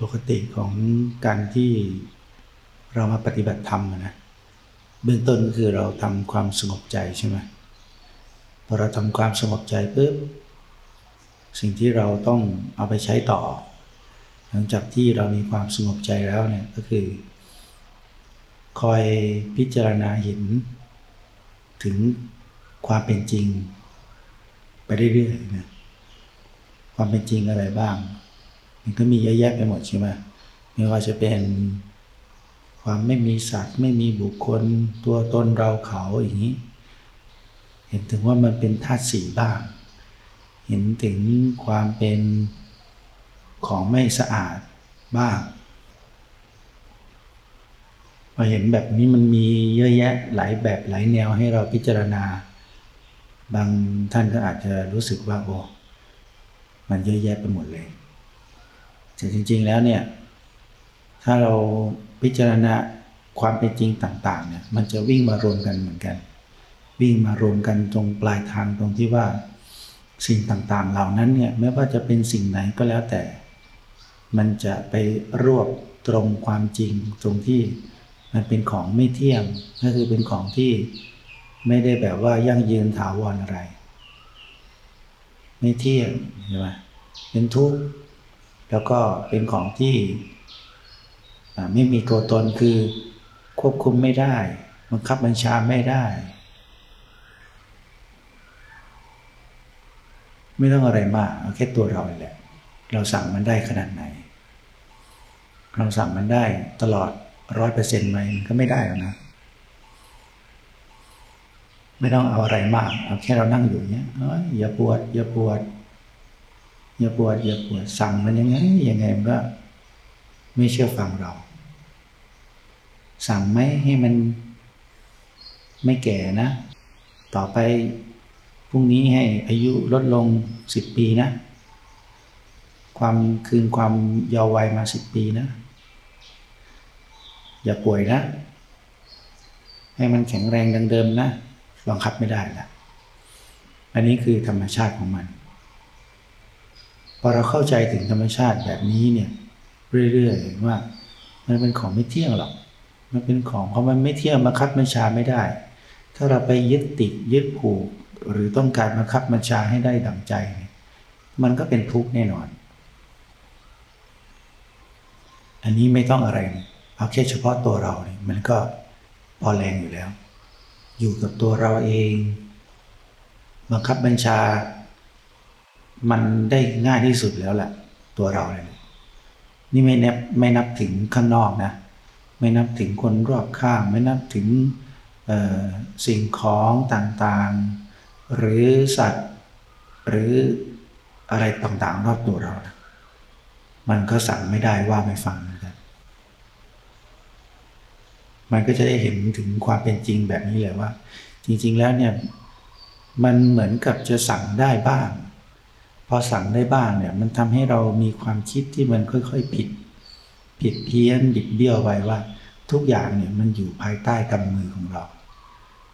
ปกติของการที่เรามาปฏิบัติธรรมนะเบื้องต้นคือเราทำความสงบใจใช่ไหมพอเราทำความสงบใจปุ๊บสิ่งที่เราต้องเอาไปใช้ต่อ หลังจากที่เรามีความสงบใจแล้วเนี่ยก็คือ คอยพิจารณาเห็น ถึงความเป็นจริง ไปเรื่อยๆนะความเป็นจริงอะไรบ้าง มันก็มีเยอะแยะไปหมดใช่ไหมไม่ว่าจะเป็นความไม่มีสัตว์ไม่มีบุคคลตัวตนเราเขาอย่างนี้ เห็นถึงว่ามันเป็นธาตุสีบ้าง เห็นถึงความเป็นของไม่สะอาดบ้างพอเห็นแบบนี้มันมีเยอะแยะหลายแบบหลายแนวให้เราพิจารณา บางท่านก็อาจจะรู้สึกว่าโอ้มันเยอะแยะไปหมดเลย แต่จริง ๆ แล้วเนี่ย ถ้าเราพิจารณาความเป็นจริงต่าง ๆ เนี่ย มันจะวิ่งมารวมกันเหมือนกัน วิ่งมารวมกันตรงปลายทางตรงที่ว่า สิ่งต่างๆ เหล่านั้นเนี่ยไม่ว่าจะเป็นสิ่งไหนก็แล้วแต่ มันจะไปรวบตรงความจริงตรงที่มันเป็นของไม่เที่ยงก็คือเป็นของที่ไม่ได้แบบว่ายั่งยืนถาวรออะไร ไม่เที่ยงใช่ไหมเป็นทุกข์ แล้วก็เป็นของที่ไม่มีตัวตนคือควบคุมไม่ได้บังคับบัญชาไม่ได้ ไม่ต้องอะไรมากเอาแค่ตัวเราแหละ เราสั่งมันได้ขนาดไหน เราสั่งมันได้ตลอดร้อยเปอร์เซ็นต์ไหมมันก็ไม่ได้แล้วนะ ไม่ต้องเอาอะไรมาก เอาแค่เรานั่งอยู่เนี้ยอย่าปวด อย่าปวด อย่าปวดอย่าปวดสั่งมันยังไงยังไงมันก็ไม่เชื่อฟังเรา สั่งไหมให้มันไม่แก่นะ ต่อไปพรุ่งนี้ให้อายุลดลงสิบปีนะ ความคืนความยาววัยมาสิบปีนะ อย่าป่วยนะ ให้มันแข็งแรงดังเดิมนะบังคับไม่ได้ละอันนี้คือธรรมชาติของมัน อเราเข้าใจถึงธรรมชาติแบบนี้เนี่ยเรื่อยๆว่ามันเป็นของไม่เที่ยงหรอก มันเป็นของเพราะมันไม่เที่ยงบังคับบัญชาไม่ได้ ถ้าเราไปยึดติดยึดผูก หรือต้องการบังคับบัญชาให้ได้ดังใจ มันก็เป็นทุกข์แน่นอน อันนี้ไม่ต้องอะไรเลยเอาแค่เฉพาะตัวเราเนี่ยมันก็พอแรงอยู่แล้ว อยู่กับตัวเราเอง บังคับบัญชา มันได้ง่ายที่สุดแล้วแหละตัวเราเลยนี่ไม่นับไม่นับถึงข้างนอกนะ ไม่นับถึงคนรอบข้าง ไม่นับถึงสิ่งของต่างๆ หรือสัตว์ หรืออะไรต่างๆ รอบตัวเรานะมันก็สั่งไม่ได้ว่าไม่ฟังนะมันก็จะได้เห็นถึงความเป็นจริงแบบนี้เลยว่า จริง ๆ แล้วเนี่ย มันเหมือนกับจะสั่งได้บ้าง พอสั่งได้บ้างเนี่ยมันทำให้เรามีความคิดที่มันค่อยๆผิด ผิดเพี้ยนบิดเบี้ยวไปว่า ทุกอย่างเนี่ยมันอยู่ภายใต้กำมือของเรา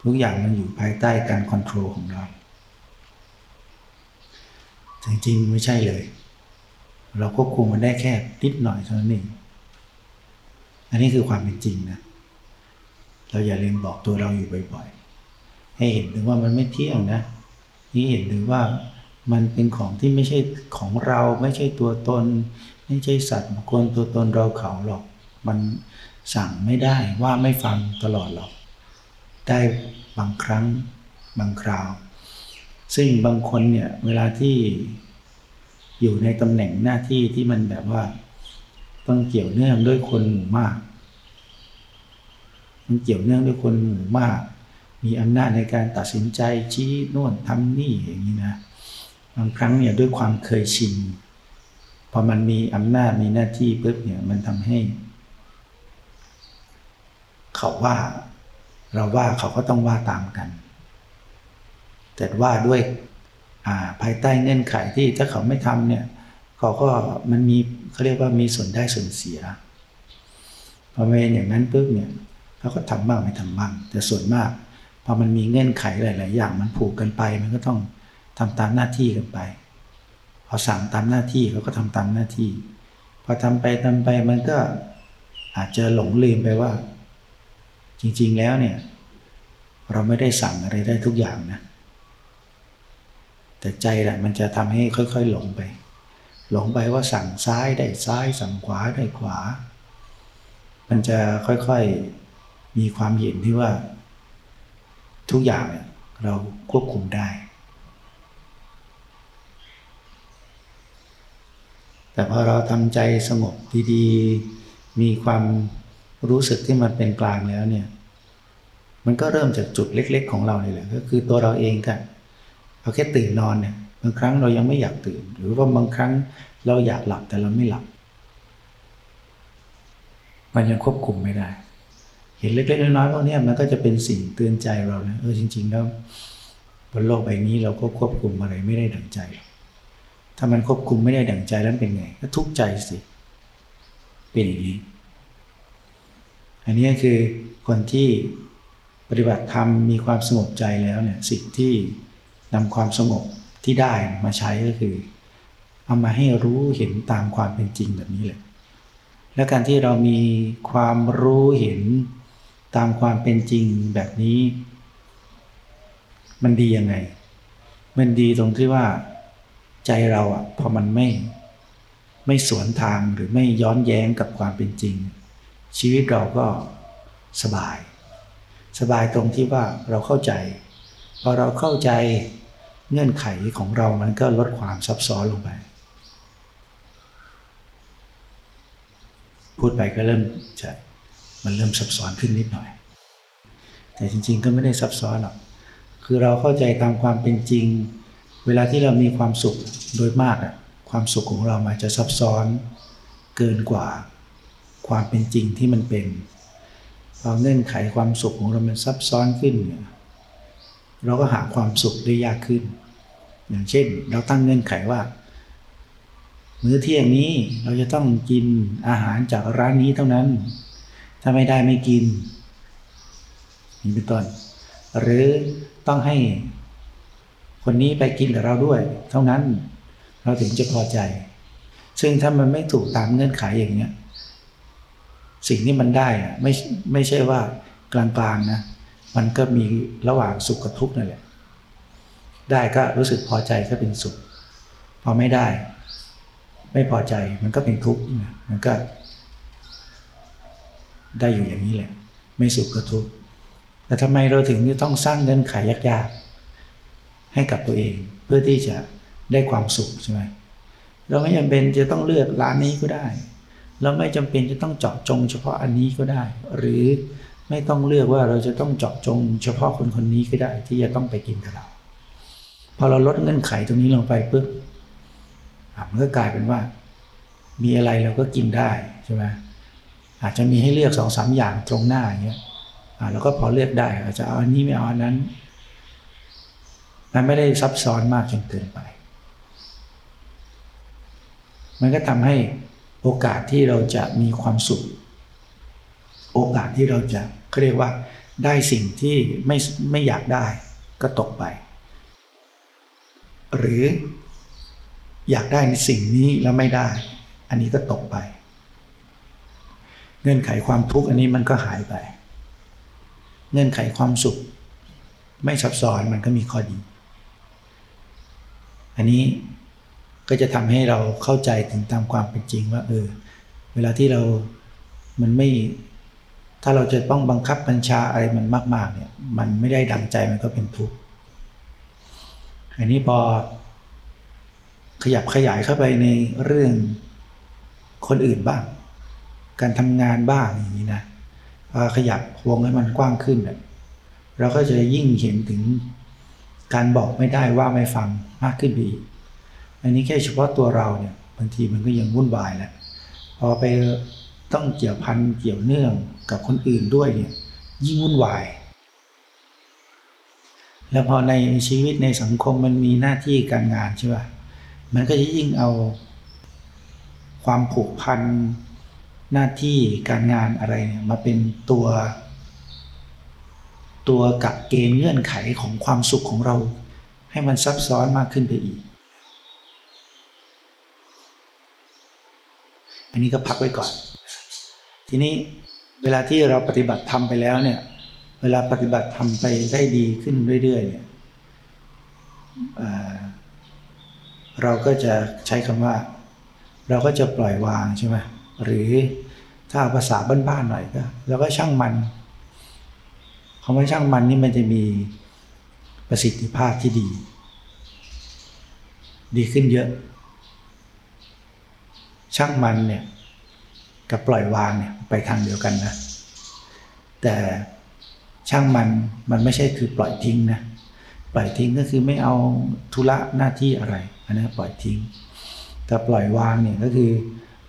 ทุกอย่างมันอยู่ภายใต้การควบคุมของเราจริงๆไม่ใช่เลย เราควบคุมมันได้แค่นิดหน่อยเท่านั้นเองอันนี้คือความเป็นจริงนะเราอย่าลืมบอกตัวเราอยู่บ่อยๆให้เห็นถึงว่ามันไม่เที่ยงนะนี่เห็นถึงว่า มันเป็นของที่ไม่ใช่ของเราไม่ใช่ตัวตน ไม่ใช่สัตว์บุคคลตัวตนเราเขาหรอก มันสั่งไม่ได้ว่าไม่ฟังตลอดหรอก ได้บางครั้งบางคราว ซึ่งบางคนเนี่ยเวลาที่อยู่ในตำแหน่งหน้าที่ที่มันแบบว่า ต้องเกี่ยวเนื่องด้วยคนหมู่มากมันเกี่ยวเนื่องด้วยคนหมู่มาก มีอำนาจในการตัดสินใจชี้โน่นทำนี่อย่างนี้นะ บางครั้งเนี่ยด้วยความเคยชินพอมันมีอำนาจมีหน้าที่ปุ๊บเนี่ยมันทำให้ เขาว่าเราว่าเขาก็ต้องว่าตามกัน แต่ว่าด้วยภายใต้เงื่อนไขที่ถ้าเขาไม่ทำเนี่ย เขาก็มันมีเขาเรียกว่ามีส่วนได้ส่วนเสียพอเป็นอย่างนั้นปุ๊บเนี่ยเราก็ทำบ้างไม่ทำบ้างแต่ส่วนมากพอมันมีเงื่อนไขหลาย ๆ อย่างมันผูกกันไปมันก็ต้อง ทำตามหน้าที่กันไปพอสั่งตามหน้าที่เขาก็ทำตามหน้าที่ พอทำไปทำไปมันก็อาจจะหลงลืมไปว่า จริงๆแล้วเนี่ยเราไม่ได้สั่งอะไรได้ทุกอย่างนะ แต่ใจแหละมันจะทำให้ค่อย ๆ หลงไป หลงไปว่าสั่งซ้ายได้ซ้าย สั่งขวาได้ขวา มันจะค่อยๆมีความเห็นที่ว่า ทุกอย่างเราควบคุมได้ แต่พอเราทำใจสงบดีๆ มีความรู้สึกที่มันเป็นกลางแล้วเนี่ย มันก็เริ่มจากจุดเล็ก ๆ ของเราเลยแหละก็คือตัวเราเองกันเราแค่ตื่นนอนเนี่ยบางครั้งเรายังไม่อยากตื่น หรือว่าบางครั้งเราอยากหลับแต่เราไม่หลับ มันยังควบคุมไม่ได้ เห็นเล็กๆน้อยๆพวกนี้มันก็จะเป็นสิ่งเตือนใจเรานะเออจริง ๆ แล้วบนโลกใบนี้เราก็ควบคุมอะไรไม่ได้ดังใจ ถ้ามันควบคุมไม่ได้ดั่งใจแล้วเป็นไง ก็ทุกข์ใจสิ เป็นอย่างนี้ อันนี้คือคนที่ปฏิบัติธรรมมีความสงบใจแล้วเนี่ยสิ่งที่นำความสงบที่ได้มาใช้ก็คือเอามาให้รู้เห็นตามความเป็นจริงแบบนี้เลย และการที่เรามีความรู้เห็นตามความเป็นจริงแบบนี้ มันดียังไง มันดีตรงที่ว่า ใจเราอะพอมันไม่ไม่สวนทางหรือไม่ย้อนแย้งกับความเป็นจริง ชีวิตเราก็สบาย สบายตรงที่ว่าเราเข้าใจพอเราเข้าใจเงื่อนไขของเรามันก็ลดความซับซ้อนลงไป พูดไปก็เริ่มจะมันเริ่มซับซ้อนขึ้นนิดหน่อย แต่จริง ๆ ก็ไม่ได้ซับซ้อนหรอกคือเราเข้าใจตามความเป็นจริง เวลาที่เรามีความสุขโดยมากอะความสุขของเรามาจะซับซ้อนเกินกว่าความเป็นจริงที่มันเป็นพอเงื่อนไขความสุขของเรามันซับซ้อนขึ้นเนี่ยเราก็หาความสุขได้ยากขึ้น อย่างเช่น เราตั้งเงื่อนไขว่า มื้อเที่ยงนี้เราจะต้องกินอาหารจากร้านนี้เท่านั้น ถ้าไม่ได้ไม่กินนี่เป็นต้นหรือต้องให้ คนนี้ไปกินกับเราด้วย เท่านั้นเราถึงจะพอใจ ซึ่งถ้ามันไม่ถูกตามเงื่อนไขอย่างเนี้ยสิ่งที่มันได้อะไม่ไม่ใช่ว่ากลางๆนะ มันก็มีระหว่างสุขกับทุกข์นั่นแหละ ได้ก็รู้สึกพอใจก็เป็นสุข พอไม่ได้ ไม่พอใจมันก็เป็นทุกข์มันก็ ได้อยู่อย่างนี้แหละ ไม่สุขก็ทุกข์แต่ทำไมเราถึงต้องสร้างเงื่อนไขยากๆ ให้กับตัวเอง เพื่อที่จะได้ความสุขใช่ไหมเราไม่จำเป็นจะต้องเลือกร้านนี้ก็ได้ เราไม่จำเป็นจะต้องเจาะจงเฉพาะอันนี้ก็ได้ หรือไม่ต้องเลือกว่าเราจะต้องเจาะจง เฉพาะคนคนนี้ก็ได้ ที่จะต้องไปกินกับเราพอเราลดเงื่อนไขตรงนี้ลงไปปุ๊บมันก็กลายเป็นว่า มีอะไรเราก็กินได้ใช่ไหมอาจจะมีให้เลือกสองสามอย่างตรงหน้าอย่างเงี้ยเราก็พอเลือกได้อาจจะเอาอันนี้ไม่เอาอันนั้น มันไม่ได้ซับซ้อนมากจนเกินไป มันก็ทำให้โอกาสที่เราจะมีความสุข โอกาสที่เราจะเขาเรียกว่าได้สิ่งที่ไม่ไม่อยากได้ก็ตกไป หรืออยากได้ในสิ่งนี้แล้วไม่ได้ อันนี้ก็ตกไป เงื่อนไขความทุกข์อันนี้มันก็หายไป เงื่อนไขความสุข ไม่ซับซ้อนมันก็มีข้อดี อันนี้ก็จะทำให้เราเข้าใจถึงตามความเป็นจริงว่าเออเวลาที่เรา มันไม่ ถ้าเราจะต้องบังคับบัญชาอะไรมันมาก ๆ เนี่ย มันไม่ได้ดังใจมันก็เป็นทุกข์ อันนี้พอ ขยับขยายเข้าไปในเรื่องคนอื่นบ้าง การทำงานบ้างอย่างนี้นะพอขยับวงให้มันกว้างขึ้นเนี่ยเราก็จะยิ่งเห็นถึง การบอกไม่ได้ว่าไม่ฟังมากขึ้นไปอีกอันนี้แค่เฉพาะตัวเราเนี่ยบางทีมันก็ยังวุ่นวายแล้วพอไปต้องเกี่ยวพันเกี่ยวเนื่องกับคนอื่นด้วยเนี่ยยิ่งวุ่นวาย แล้วพอในชีวิตในสังคมมันมีหน้าที่การงานใช่ป่ะมันก็จะยิ่งเอาความผูกพันหน้าที่การงานอะไรเนี่ยมาเป็นตัว ตัวกับเกณฑ์เงื่อนไขของความสุขของเรา ให้มันซับซ้อนมากขึ้นไปอีก อันนี้ก็พักไว้ก่อน ทีนี้เวลาที่เราปฏิบัติทำไปแล้วเนี่ย เวลาปฏิบัติทำไปได้ดีขึ้นเรื่อย ๆ เนี่ยเราก็จะใช้คำว่า เราก็จะปล่อยวางใช่ไหมหรือถ้าภาษาบ้านๆหน่อยก็เราก็ช่างมัน คำว่าช่างมันนี่มันจะมีประสิทธิภาพที่ดี ดีขึ้นเยอะ ช่างมันเนี่ยกับปล่อยวางเนี่ยไปทางเดียวกันนะ แต่ช่างมันมันไม่ใช่คือปล่อยทิ้งนะปล่อยทิ้งก็คือไม่เอาธุระหน้าที่อะไรอันนี้ปล่อยทิ้ง แต่ปล่อยวางเนี่ยก็คือ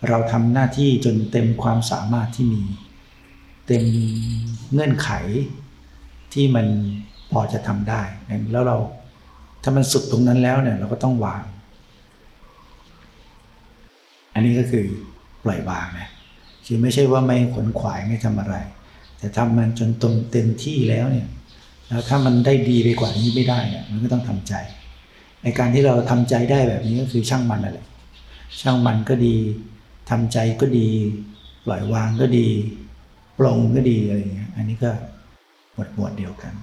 เราทำหน้าที่จนเต็มความสามารถที่มี เต็มเงื่อนไข ที่มันพอจะทำได้ แล้วเราถ้ามันสุดตรงนั้นแล้วเนี่ยเราก็ต้องวาง อันนี้ก็คือปล่อยวางนะคือไม่ใช่ว่าไม่ขนขวายไม่ทำอะไร แต่ทำมันจนตรงเต็มที่แล้วเนี่ยแล้วถ้ามันได้ดีไปกว่านี้ไม่ได้เนี่ยมันก็ต้องทำใจในการที่เราทำใจได้แบบนี้ก็คือช่างมันนั่นแหละช่างมันก็ดีทำใจก็ดี ปล่อยวางก็ดีปลงก็ดีอะไรอย่างเงี้ยอันนี้ก็ หมวดหมวดเดียวกัน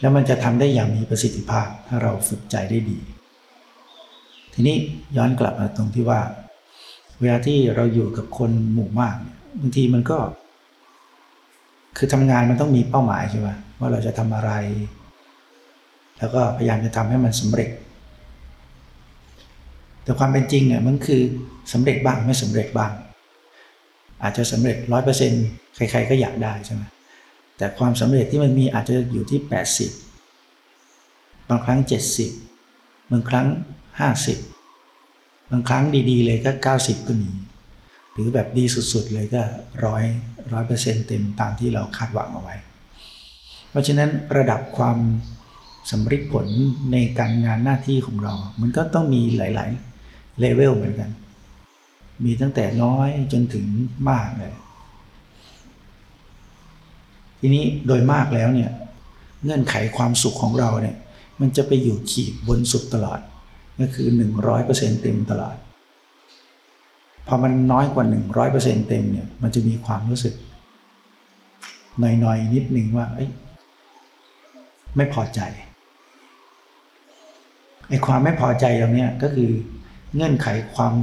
แล้วมันจะทำได้อย่างมีประสิทธิภาพถ้าเราฝึกใจได้ดี ทีนี้ย้อนกลับมาตรงที่ว่า เวลาที่เราอยู่กับคนหมู่มากบางทีมันก็ คือทำงานมันต้องมีเป้าหมายใช่ไหมว่าเราจะทำอะไร แล้วก็พยายามจะทำให้มันสำเร็จแต่ความเป็นจริงเนี่ยมันคือสำเร็จบ้างไม่สำเร็จบ้าง อาจจะสำเร็จร้อยเปอร์เซ็นต์ใคร ๆ ก็อยากได้ใช่ไหมแต่ความสำเร็จที่มันมีอาจจะอยู่ที่ 80 บางครั้ง 70 บางครั้ง 50 บางครั้งดีๆ เลยก็ 90 ก็มี หรือแบบดีสุดๆ เลยก็ร้อยร้อยเปอร์เซ็นต์เต็มตามที่เราคาดหวังเอาไว้ เพราะฉะนั้นระดับความสำเร็จผลในการงานหน้าที่ของเรา มันก็ต้องมีหลาย ๆ เลเวลเหมือนกัน มีตั้งแต่น้อยจนถึงมากเลย ทีนี้โดยมากแล้วเนี่ย เงื่อนไขความสุขของเราเนี่ย มันจะไปอยู่ขีดบนสุดตลอด ก็คือ 100%เต็มตลอด พอมันน้อยกว่า 100%เต็มเนี่ย มันจะมีความรู้สึกหน่อยๆนิดนึงว่าไม่พอใจไอ้ความไม่พอใจตรงนี้ก็คือ เงื่อนไขความ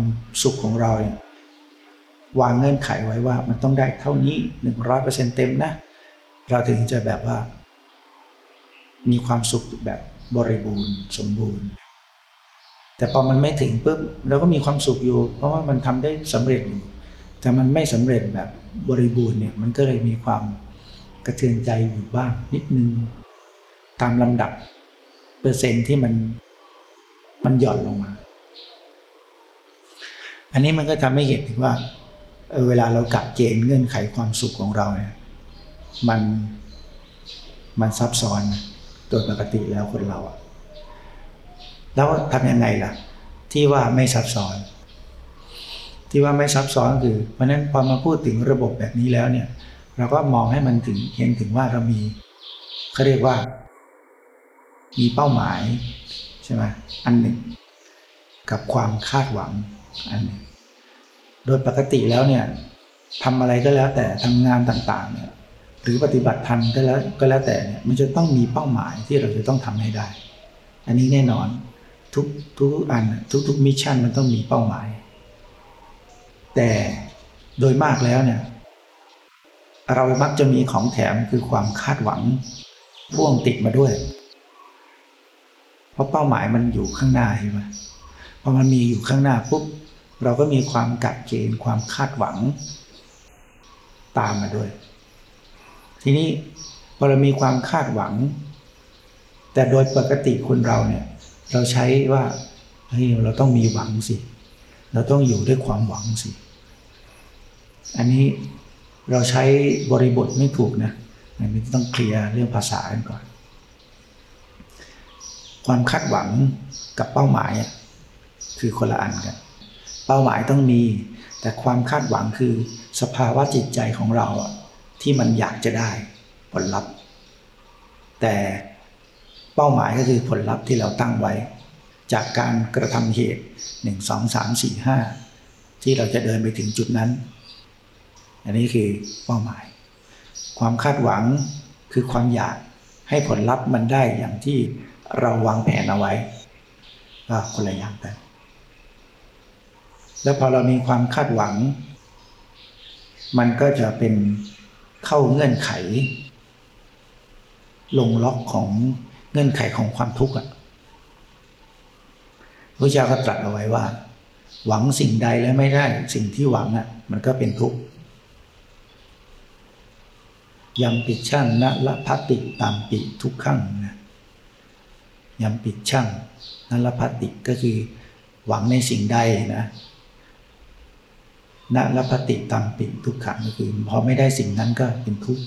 สุขของเราเนี่ยวางเงื่อนไขไว้ว่ามันต้องได้เท่านี้ 100%เต็มนะ เราถึงจะแบบว่า มีความสุขแบบบริบูรณ์สมบูรณ์ แต่พอมันไม่ถึงปุ๊บเราก็มีความสุขอยู่ เพราะว่ามันทำได้สำเร็จอยู่ แต่มันไม่สำเร็จแบบบริบูรณ์เนี่ยมันก็เลยมีความกระเทือนใจอยู่บ้างนิดนึง ตามลำดับเปอร์เซ็นต์ที่มันมันหย่อนลงมา อันนี้มันก็ทำให้เห็นถึงว่าเเวลาเรากัดเกณฑ์เงื่อนไขความสุขของเราเนี่ยมันมันซับซ้อนโดยปกติแล้วคนเราอะแล้วทำยังไงล่ะ ที่ว่าไม่ซับซ้อน ที่ว่าไม่ซับซ้อนคือ เพราะนั้นพอมาพูดถึงระบบแบบนี้แล้วเนี่ย เราก็มองให้มันถึงเห็นถึงว่าเรามีเขาเรียกว่า มีเป้าหมายใช่ไหมอันหนึ่ง กับความคาดหวัง โดยปกติแล้วเนี่ยทำอะไรก็แล้วแต่ทำงานต่างๆเนี่ยหรือปฏิบัติธรรมก็แล้วก็แล้วแต่เนี่ยมันจะต้องมีเป้าหมายที่เราจะต้องทำให้ได้ อันนี้แน่นอนทุกทุกอันทุกทุกมิชชั่นมันต้องมีเป้าหมาย แต่โดยมากแล้วเนี่ยเรามักจะมีของแถมคือความคาดหวังพ่วงติดมาด้วย เพราะเป้าหมายมันอยู่ข้างหน้าใช่ไหมพอมันมีอยู่ข้างหน้าปุ๊บ เราก็มีความกัดเกณฑ์ความคาดหวัง ตามมาด้วย ทีนี้พอเรามีความคาดหวัง แต่โดยปกติคนเราเนี่ยเราใช้ว่าเฮ้ยเราต้องมีหวังสิ เราต้องอยู่ด้วยความหวังสิ อันนี้เราใช้บริบทไม่ถูกนะอันนี้ต้องเคลียร์เรื่องภาษากันก่อน ความคาดหวังกับเป้าหมายคือคนละอันกัน เป้าหมายต้องมี แต่ความคาดหวังคือสภาวะจิตใจของเราที่มันอยากจะได้ผลลัพธ์ แต่เป้าหมายก็คือผลลัพธ์ที่เราตั้งไว้ จากการกระทำเหตุหนึ่งสองสามสี่ห้าที่เราจะเดินไปถึงจุดนั้น อันนี้คือเป้าหมาย ความคาดหวังคือความอยากให้ผลลัพธ์มันได้อย่างที่เราวางแผนเอาไว้ก็คนละอย่างกัน แล้วพอเรามีความคาดหวัง มันก็จะเป็นเข้าเงื่อนไข ลงล็อกของเงื่อนไขของความทุกข์อะพระเจ้าก็ตรัสเอาไว้ว่า หวังสิ่งใดแล้วไม่ได้สิ่งที่หวังอะ มันก็เป็นทุกข์ยำปิดช่างนะละพัติตามปิทุกขั้งนะยำปิดช่างนละพัติก็คือหวังในสิ่งใดนะ นละพัติตามปิทุกขังก็คือพอไม่ได้สิ่งนั้นก็เป็นทุกข์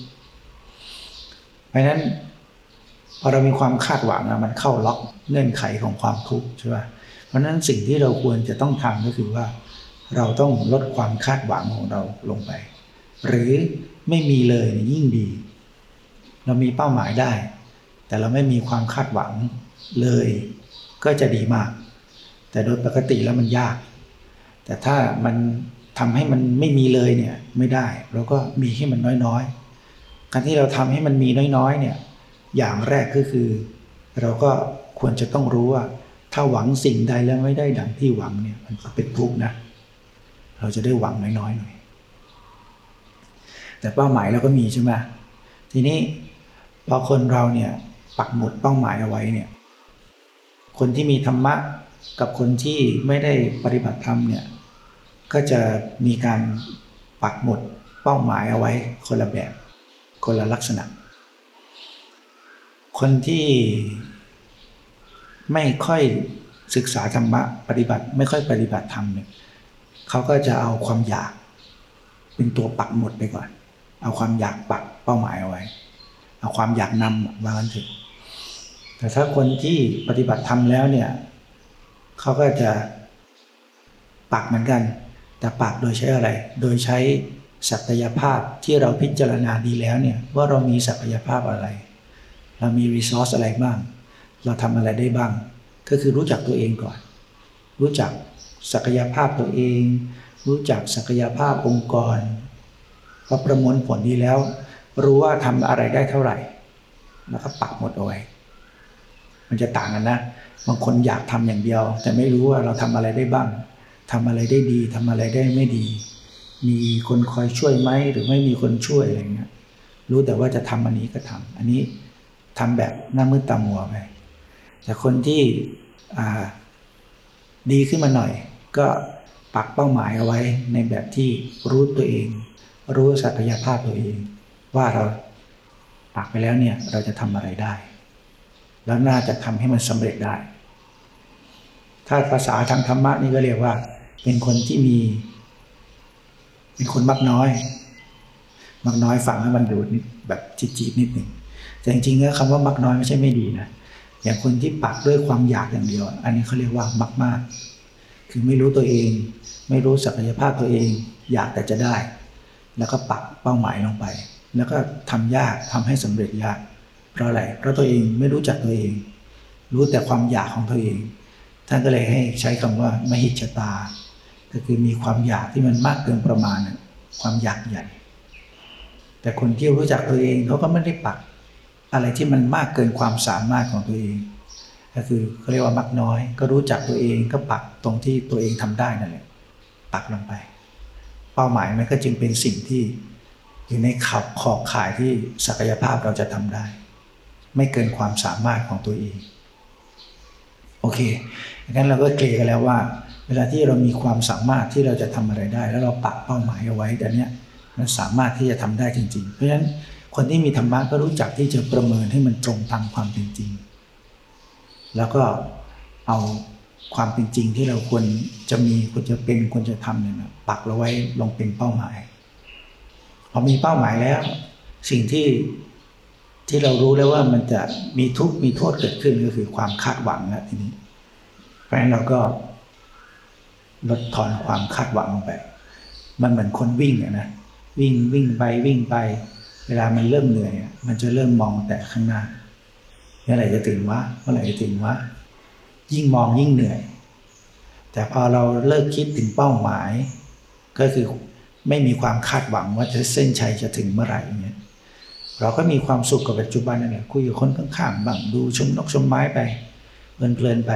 เพราะนั้นพอเรามีความคาดหวังนะมันเข้าล็อกเงื่อนไขของความทุกข์ใช่ไหมเพราะนั้นสิ่งที่เราควรจะต้องทำก็คือว่า เราต้องลดความคาดหวังของเราลงไป หรือไม่มีเลยยิ่งดี เรามีเป้าหมายได้ แต่เราไม่มีความคาดหวังเลย ก็จะดีมาก แต่โดยปกติแล้วมันยาก แต่ถ้ามัน ทำให้มันไม่มีเลยเนี่ยไม่ได้ เราก็มีให้มันน้อยๆ การที่เราทำให้มันมีน้อยๆเนี่ยอย่างแรกก็คือ เราก็ควรจะต้องรู้ว่า ถ้าหวังสิ่งใดแล้วไม่ได้ดังที่หวังเนี่ยมันเป็นทุกข์นะ เราจะได้หวังน้อยๆหน่อยแต่เป้าหมายเราก็มีใช่ไหมทีนี้พอคนเราเนี่ยปักหมุดเป้าหมายเอาไว้เนี่ยคนที่มีธรรมะกับคนที่ไม่ได้ปฏิบัติธรรมเนี่ย ก็จะมีการปักหมุดเป้าหมายเอาไว้คนละแบบคนละลักษณะ คนที่ไม่ค่อยศึกษาธรรมะปฏิบัติ ไม่ค่อยปฏิบัติธรรมเนี่ยเขาก็จะเอาความอยากเป็นตัวปักหมุดไปก่อน เอาความอยากปักเป้าหมายเอาไว้ เอาความอยากนำวากันถึงแต่ถ้าคนที่ปฏิบัติทำแล้วเนี่ยเขาก็จะปักเหมือนกัน แต่ปักโดยใช้อะไร โดยใช้ศักยภาพที่เราพิจารณาดีแล้วเนี่ยว่าเรามีศักยภาพอะไร เรามีรีซอสอะไรบ้าง เราทำอะไรได้บ้าง ก็คือรู้จักตัวเองก่อน รู้จักศักยภาพตัวเอง รู้จักศักยภาพองค์กรพอประมวลผลดีแล้ว รู้ว่าทำอะไรได้เท่าไหร่ แล้วก็ปักหมดเอาไว้ มันจะต่างกันนะ บางคนอยากทำอย่างเดียว แต่ไม่รู้ว่าเราทำอะไรได้บ้าง ทำอะไรได้ดีทำอะไรได้ไม่ดี มีคนคอยช่วยไหมหรือไม่มีคนช่วยอะไรเงี้ยรู้แต่ว่าจะทำอันนี้ก็ทำอันนี้ทำแบบหน้ามืดตามัวไปแต่คนที่ดีขึ้นมาหน่อย ก็ปักเป้าหมายเอาไว้ในแบบที่รู้ตัวเอง รู้ศักยภาพตัวเอง ว่าเราปักไปแล้วเนี่ยเราจะทำอะไรได้ แล้วน่าจะทำให้มันสำเร็จได้ ถ้าภาษาทางธรรมะนี่ก็เรียกว่า เป็นคนที่มี เป็นคนมักน้อย มักน้อยฟังให้มันดูแบบจีบๆนิดหนึ่งแต่จริงๆแล้วคำว่ามักน้อยไม่ใช่ไม่ดีนะอย่างคนที่ปักด้วยความอยากอย่างเดียว อันนี้เขาเรียกว่ามักมาก คือไม่รู้ตัวเอง ไม่รู้ศักยภาพตัวเอง อยากแต่จะได้ แล้วก็ปักเป้าหมายลงไป แล้วก็ทำยากทำให้สำเร็จยาก เพราะอะไร เพราะตัวเองไม่รู้จักตัวเอง รู้แต่ความอยากของตัวเอง ท่านก็เลยให้ใช้คำว่ามหิจตา ก็คือมีความอยากที่มันมากเกินประมาณความอยากใหญ่ แต่คนที่รู้จักตัวเองเขาก็ไม่ได้ปัก อะไรที่มันมากเกินความสามารถของตัวเอง ก็คือเขาเรียกว่ามักน้อย ก็รู้จักตัวเองก็ปักตรงที่ตัวเองทำได้นั่นแหละปักลงไป เป้าหมายมันก็จึงเป็นสิ่งที่อยู่ในขับขอบข่ายที่ศักยภาพเราจะทำได้ ไม่เกินความสามารถของตัวเอง โอเคงั้นเราก็เคลียร์กันแล้วว่า เวลาที่เรามีความสามารถที่เราจะทำอะไรได้ แล้วเราปักเป้าหมายเอาไว้แต่เนี้ยมันสามารถที่จะทำได้จริง ๆ เพราะฉะนั้นคนที่มีธรรมะก็รู้จักที่จะประเมินให้มันตรงตามความเป็นจริง แล้วก็เอาความเป็นจริงที่เราควรจะมีควรจะเป็นควรจะทำเนี่ยนะปักเราไว้ลงเป็นเป้าหมาย พอมีเป้าหมายแล้ว สิ่งที่ที่เรารู้แล้วว่ามันจะมีทุกข์มีโทษเกิดขึ้นก็คือความคาดหวังนะทีนี้เพราะฉะนั้นเราก็ ลดทอนความคาดหวังลงไป มันเหมือนคนวิ่งนะวิ่งวิ่งไปวิ่งไป เวลามันเริ่มเหนื่อยมันจะเริ่มมองแต่ข้างหน้าเมื่อไหร่จะถึงวะเมื่อไหร่จะถึงวะยิ่งมองยิ่งเหนื่อย แต่พอเราเลิกคิดถึงเป้าหมาย ก็คือไม่มีความคาดหวังว่าจะเส้นชัยจะถึงเมื่อไหร่เนี่ยเราก็มีความสุขกับปัจจุบันนั่นแหละคุยกับคนข้างๆบ้างดูชมนกชมไม้ไปเพลินๆไป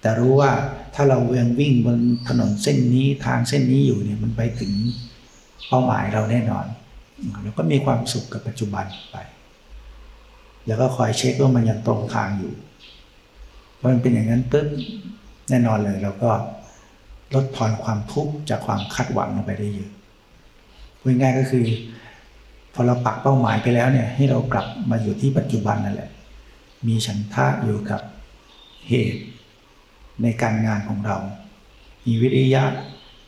แต่รู้ว่าถ้าเราเวียงวิ่งบนถนนเส้นนี้ทางเส้นนี้อยู่เนี่ยมันไปถึงเป้าหมายเราแน่นอนเราก็มีความสุขกับปัจจุบันไป แล้วก็คอยเช็คว่ามันยังตรงทางอยู่พอมันเป็นอย่างนั้นปุ๊บแน่นอนเลยเราก็ลดทอนความทุกข์จากความคาดหวังลงไปได้เยอะพูดง่ายก็คือ พอเราปักเป้าหมายไปแล้วเนี่ย ให้เรากลับมาอยู่ที่ปัจจุบันนั่นแหละ มีฉันทะอยู่กับเหตุ ในการงานของเรา มีวิริยะ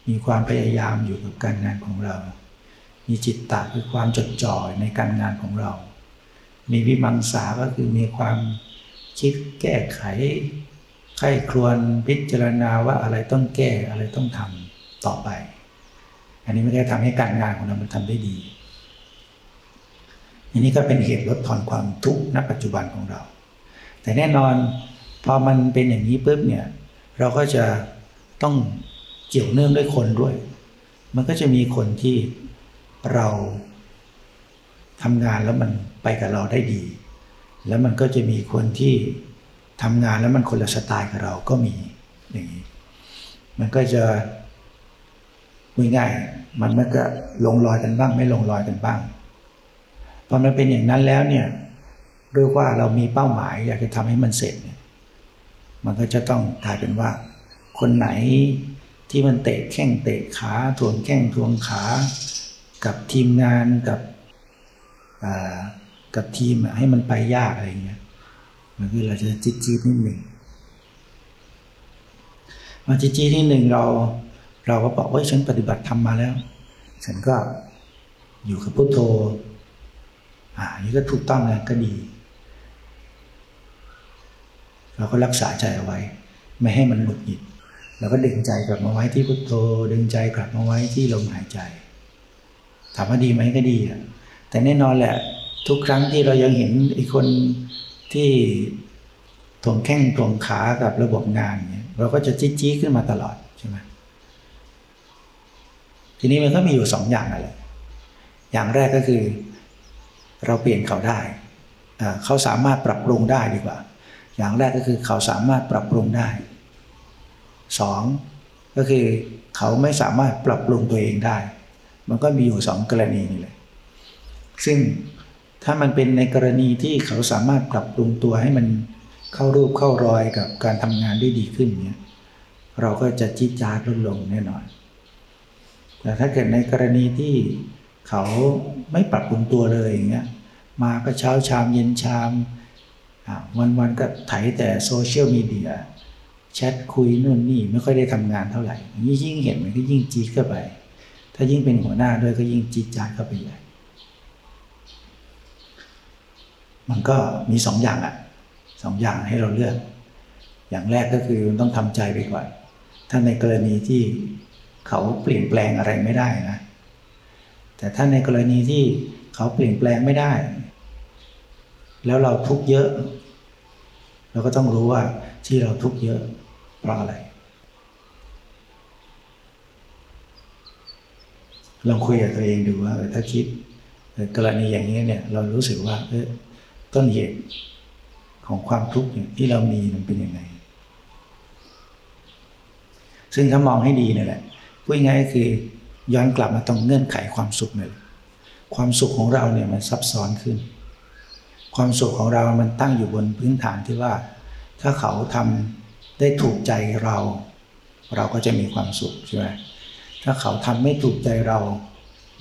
มีความพยายามอยู่กับการงานของเรา มีจิตตะคือความจดจ่อในการงานของเรา มีวิมังสาก็คือมีความคิดแก้ไขใครครวญพิจารณาว่าอะไรต้องแก้อะไรต้องทำต่อไป อันนี้ไม่ได้ทำให้การงานของเรามันทำได้ดีอันนี้ก็เป็นเหตุลดทอนความทุกข์ณปัจจุบันของเรา แต่แน่นอนพอมันเป็นอย่างนี้ปุ๊บเนี่ย เราก็จะต้องเกี่ยวเนื่องด้วยคนด้วย มันก็จะมีคนที่เราทำงานแล้วมันไปกับเราได้ดี แล้วมันก็จะมีคนที่ทำงานแล้วมันคนละสไตล์กับเราก็มีอย่างนี้ มันก็จะง่ายๆมันมันก็ลงรอยกันบ้าง ไม่ลงรอยกันบ้างพอมันเป็นอย่างนั้นแล้วเนี่ยเรียว่าเรามีเป้าหมายอยากจะทำให้มันเสร็จเมันก็จะต้องกลายเป็นว่า คนไหนที่มันเตะแข้งเตะขาทวงแข้งทวงขา กับทีมงานกับกับทีมให้มันไปยากอะไรเงี้ยมันคือเราจะจิตจีนิดหนึ่งมาจิตจีนิดหนึ่งเราเราก็บอกว่าฉันปฏิบัติทำมาแล้ว ฉันก็อยู่กับพุทโธอ่านี่ก็ถูกต้องแล้วก็ดี เราก็รักษาใจเอาไว้ ไม่ให้มันหงุดหิดเราก็ดึงใจกลับมาไว้ที่พุทโธ ดึงใจกลับมาไว้ที่ลมหายใจ ถามว่าดีไหมก็ดีอะแต่แน่นอนแหละ ทุกครั้งที่เรายังเห็นอีกคนที่ทวงแข้งทวงขากับระบบงานเนี่ยเราก็จะจี้จี้ขึ้นมาตลอดใช่ไหมทีนี้มันก็มีอยู่สองอย่างนั่นแหละอย่างแรกก็คือ เราเปลี่ยนเขาได้ เขาสามารถปรับปรุงได้ดีกว่า อย่างแรกก็คือเขาสามารถปรับปรุงได้สองก็คือเขาไม่สามารถปรับปรุงตัวเองได้ มันก็มีอยู่สองกรณีนี่แหละซึ่งถ้ามันเป็นในกรณีที่เขาสามารถปรับปรุงตัวให้มันเข้ารูปเข้ารอยกับการทำงานได้ดีขึ้นเนี่ยเราก็จะจิจาดลดลงแน่นอนแต่ถ้าเกิดในกรณีที่เขาไม่ปรับปรุงตัวเลยอย่างเงี้ยมาก็เช้าชามเย็นชาม วันวันก็ไถแต่โซเชียลมีเดียแชทคุยนู่นนี่ไม่ค่อยได้ทำงานเท่าไหร่ยิ่งเห็นมันก็ยิ่งจี๊ดเข้าไป ถ้ายิ่งเป็นหัวหน้าด้วยก็ยิ่งจีดจาดเข้าไปใหญ่มันก็มีสองอย่างอะสองอย่างให้เราเลือก อย่างแรกก็คือต้องทำใจไปก่อนถ้าในกรณีที่เขาเปลี่ยนแปลงอะไรไม่ได้นะ แต่ถ้าในกรณีที่เขาเปลี่ยนแปลงไม่ได้ แล้วเราทุกเยอะ เราก็ต้องรู้ว่าที่เราทุกข์เยอะเพราะอะไร ลองคุยกับตัวเองดูว่าถ้าคิดกรณีอย่างนี้เนี่ยเรารู้สึกว่าเออต้นเหตุของความทุกข์ที่เรามีมันเป็นยังไง ซึ่งถ้ามองให้ดีเนี่ยแหละพูดง่ายๆคือย้อนกลับมาตรงเงื่อนไขความสุขเลยความสุขของเราเนี่ยมันซับซ้อนขึ้น ความสุขของเรามันตั้งอยู่บนพื้นฐานที่ว่า ถ้าเขาทำได้ถูกใจเรา เราก็จะมีความสุขใช่ไหมถ้าเขาทำไม่ถูกใจเรา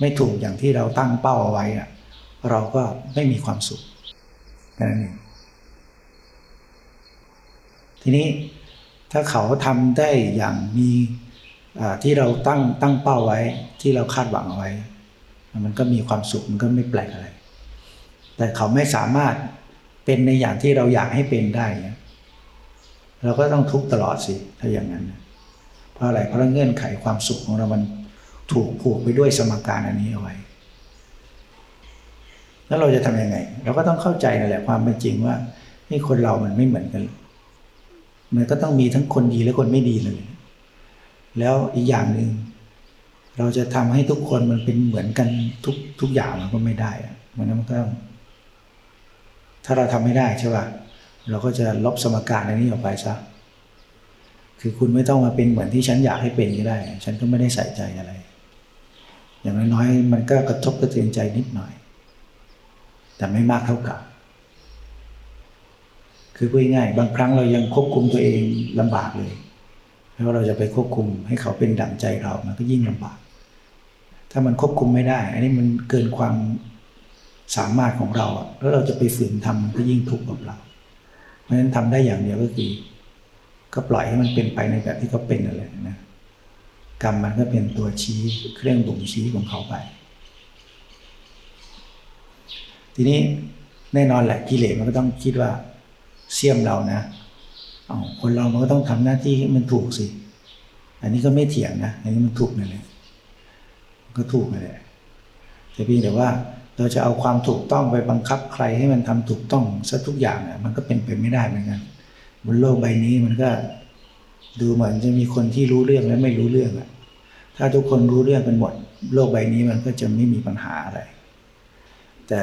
ไม่ถูกอย่างที่เราตั้งเป้าเอาไว้อะเราก็ไม่มีความสุขนั่นเองทีนี้ถ้าเขาทำได้อย่างมีที่เราตั้งตั้งเป้าไว้ที่เราคาดหวังเอาไว้ มันก็มีความสุขมันก็ไม่แปลกอะไร แต่เขาไม่สามารถเป็นในอย่างที่เราอยากให้เป็นได้เนี่ยเราก็ต้องทุกข์ตลอดสิถ้าอย่างนั้น เพราะอะไรเพราะเงื่อนไขความสุขของเรามันถูกผูกไปด้วยสมการอันนี้เอาไว้ แล้วเราจะทํำยังไง เราก็ต้องเข้าใจนั่นแหละความเป็นจริงว่านี่คนเรามันไม่เหมือนกัน มันก็ต้องมีทั้งคนดีและคนไม่ดีเลย แล้วอีกอย่างหนึ่งเราจะทำให้ทุกคนมันเป็นเหมือนกันทุกทุกอย่างมันก็ไม่ได้มันมันก็ ถ้าเราทำไม่ได้ใช่ป่ะเราก็จะลบสมการอันนี้ออกไปซะคือคุณไม่ต้องมาเป็นเหมือนที่ฉันอยากให้เป็นก็ได้ ฉันก็ไม่ได้ใส่ใจอะไร อย่างน้อยๆมันก็กระทบกระเทือนใจนิดหน่อย แต่ไม่มากเท่ากับ คือพูดง่ายบางครั้งเรายังควบคุมตัวเองลำบากเลยแล้วเราจะไปควบคุมให้เขาเป็นดั่งใจเรา มันก็ยิ่งลำบาก ถ้ามันควบคุมไม่ได้ อันนี้มันเกินความ สามารถของเราแล้วเราจะไปฝืนทำมันก็ยิ่งทุกข์กับเราเพราะฉะนั้นทำได้อย่างเดียวก็คือก็ปล่อยให้มันเป็นไปในแบบที่เขาเป็นนั่นแหละนะกรรมมันก็เป็นตัวชี้เครื่องบ่งชี้ของเขาไป ทีนี้แน่นอนแหละกิเลสมันก็ต้องคิดว่าเสี่ยมเรานะเอาคนเรามันก็ต้องทำหน้าที่ให้มันถูกสิ อันนี้ก็ไม่เถียงนะอันนี้มันถูกนั่นแหละก็ถูกนั่นแหละแต่เพียงแต่ว่า เราจะเอาความถูกต้องไปบังคับใครให้มันทำถูกต้องซะทุกอย่างอะมันก็เป็นไปไม่ได้เหมือนกันบนโลกใบนี้มันก็ดูเหมือนจะมีคนที่รู้เรื่องและไม่รู้เรื่องอะถ้าทุกคนรู้เรื่องกันหมด โลกใบนี้มันก็จะไม่มีปัญหาอะไร แต่